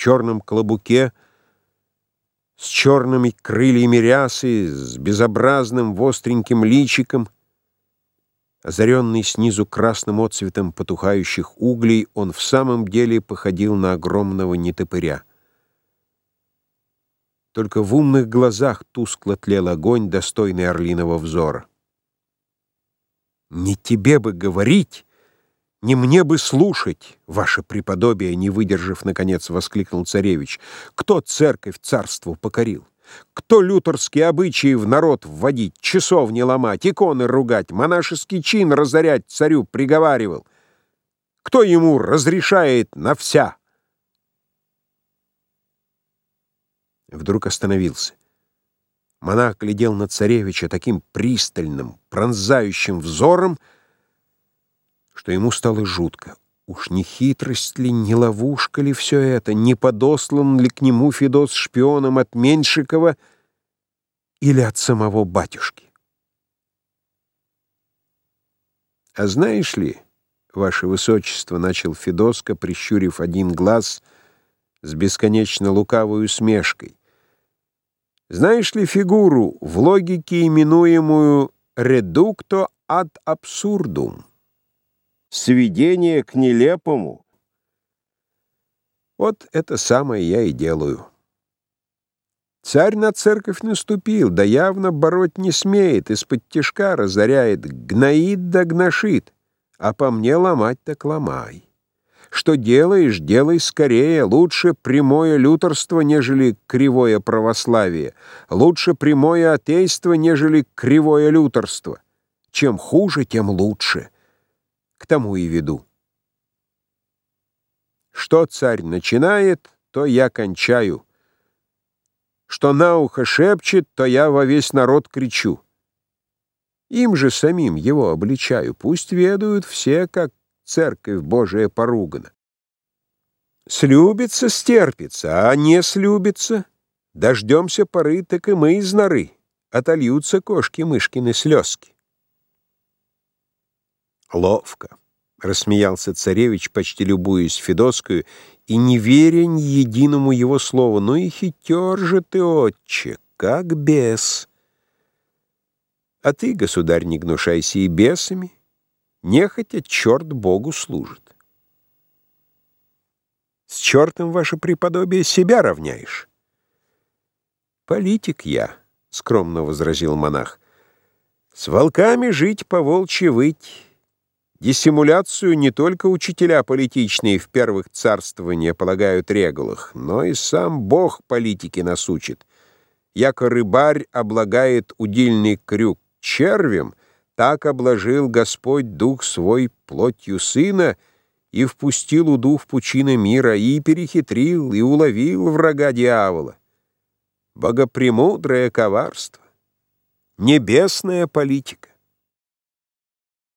черном клобуке, с черными крыльями рясы, с безобразным востреньким личиком. Озаренный снизу красным отцветом потухающих углей, он в самом деле походил на огромного нетопыря. Только в умных глазах тускло тлел огонь, достойный орлиного взора. «Не тебе бы говорить!» «Не мне бы слушать, ваше преподобие!» Не выдержав, наконец, воскликнул царевич. «Кто церковь царству покорил? Кто лютерские обычаи в народ вводить, часов не ломать, иконы ругать, монашеский чин разорять царю приговаривал? Кто ему разрешает на вся?» Вдруг остановился. Монах глядел на царевича таким пристальным, пронзающим взором, что ему стало жутко. Уж не хитрость ли, не ловушка ли все это, не подослан ли к нему Федос шпионом от Меньшикова или от самого батюшки? «А знаешь ли, ваше высочество, — начал Федоска, прищурив один глаз с бесконечно лукавой усмешкой, — знаешь ли фигуру в логике, именуемую «редукто ad absurdum»? Сведение к нелепому. Вот это самое я и делаю. Царь на церковь наступил, да явно бороть не смеет, из-под тишка разоряет, гноит да гношит, а по мне ломать так ломай. Что делаешь, делай скорее, лучше прямое лютерство, нежели кривое православие, лучше прямое атейство, нежели кривое лютерство. Чем хуже, тем лучше. К тому и веду. Что царь начинает, то я кончаю. Что на ухо шепчет, то я во весь народ кричу. Им же самим его обличаю. Пусть ведают все, как церковь Божия поругана. Слюбится, стерпится, а не слюбится. Дождемся поры, так и мы из норы. Отольются кошки-мышкины слезки. Ловко, — рассмеялся царевич, почти любуясь Федоскою, и не веря ни единому его слову. «Ну и хитер же ты, отче, как бес!» «А ты, государь, не гнушайся и бесами, нехотя черт Богу служит». «С чертом, ваше преподобие, себя равняешь». «Политик я», — скромно возразил монах. «С волками жить, по волчьи выть». Диссимуляцию не только учителя политичные в первых царствования полагают регулах, но и сам Бог политики насучит. Яко рыбарь облагает удильный крюк червем, так обложил Господь дух свой плотью сына и впустил уду в пучины мира, и перехитрил, и уловил врага дьявола. Богопремудрое коварство, небесная политика.